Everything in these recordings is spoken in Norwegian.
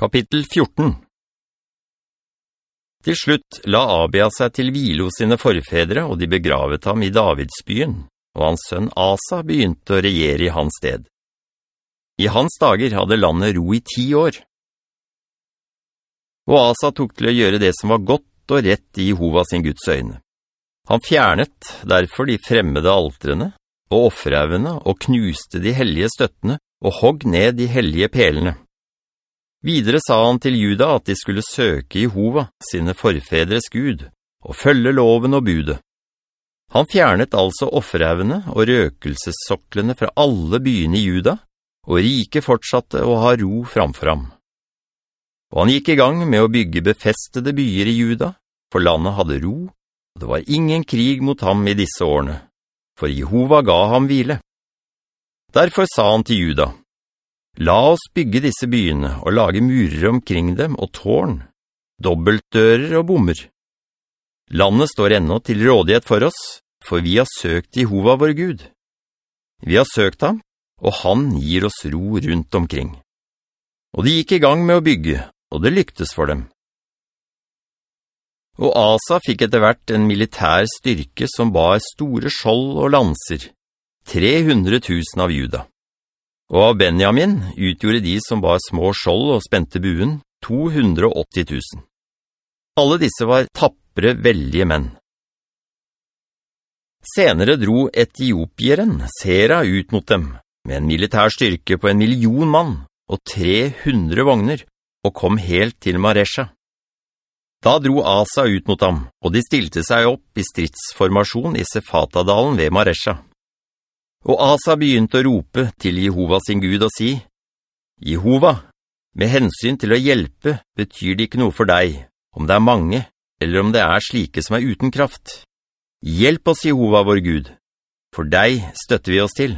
Kapittel 14 Til slutt la Abia seg til hvile hos sine forfedre, og de begravet ham i Davidsbyen, og hans sønn Asa begynte å regjere i hans sted. I hans dager hadde landet ro i ti år. Og Asa tok til å gjøre det som var godt og rett i Jehova sin Guds øyne. Han fjernet derfor de fremmede altrene og offerevene og knuste de hellige støttene og hogg ned de hellige pelene. Videre sa han til juda at de skulle søke Jehova, sine forfedres Gud, og følge loven og budet. Han fjernet altså offerevene og røkelsessoklene fra alle byene i juda, og rike fortsatte å ha ro framfor ham. Og han gikk i gang med å bygge befestede byer i juda, for landet hadde ro, og det var ingen krig mot ham i disse årene, for Jehova ga ham hvile. Derfor sa han til juda, La oss bygge disse byene og lage murer omkring dem og tårn, dobbeltdører og bommer. Landet står ennå til rådighet for oss, for vi har søkt Jehova vår Gud. Vi har søkt ham, og han gir oss ro rundt omkring. Og de gikk i gang med å bygge, og det lyktes for dem. Og Asa fikk etter hvert en militær styrke som bar store skjold og lanser, 300 000 av juda. Og av Benjamin utgjorde de som var små skjold og spente buen 280 000. Alle disse var tappere, veldige menn. Senere dro etiopieren Sera ut mot dem, med en militær styrke på en million mann og 300 vogner, og kom helt til Maresha. Da dro Asa ut mot ham, og de stilte seg opp i stridsformasjon i Sefatadalen ved Maresha. Og Asa begynte å rope til Jehova sin Gud og si, «Jehova, med hensyn til å hjelpe betyr det ikke noe for deg, om det er mange, eller om det er slike som er uten kraft. Hjelp oss, Jehova vår Gud, for deg støtter vi oss til,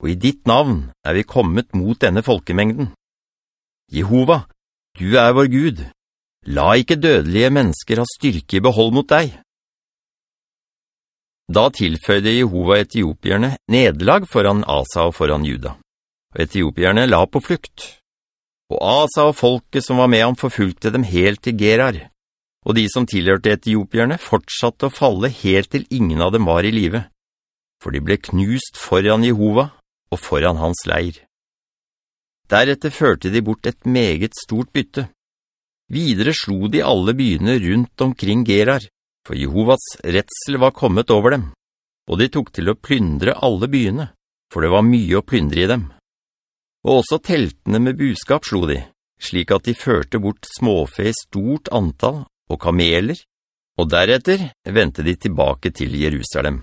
og i ditt navn er vi kommet mot denne folkemengden. Jehova, du er vår Gud, la ikke dødelige mennesker ha styrke i behold mot deg.» Da tilføyde Jehova etiopierne nederlag foran Asa og foran Juda, og etiopierne la på flukt. Og Asa og folket som var med ham forfulgte dem helt til Gerar, og de som tilhørte etiopierne fortsatte å falle helt til ingen av dem var i live, for de ble knust foran Jehova og foran hans leir. Deretter førte de bort et meget stort bytte. Videre slo de alle byene rundt omkring Gerar, for Jehovas retsel var kommet over dem, og de tok til å plyndre alle byene, for det var mye å plyndre i dem. Og også teltene med buskap slo de, slik at de førte bort småfe stort antall og kameler, og deretter ventet de tilbake til Jerusalem.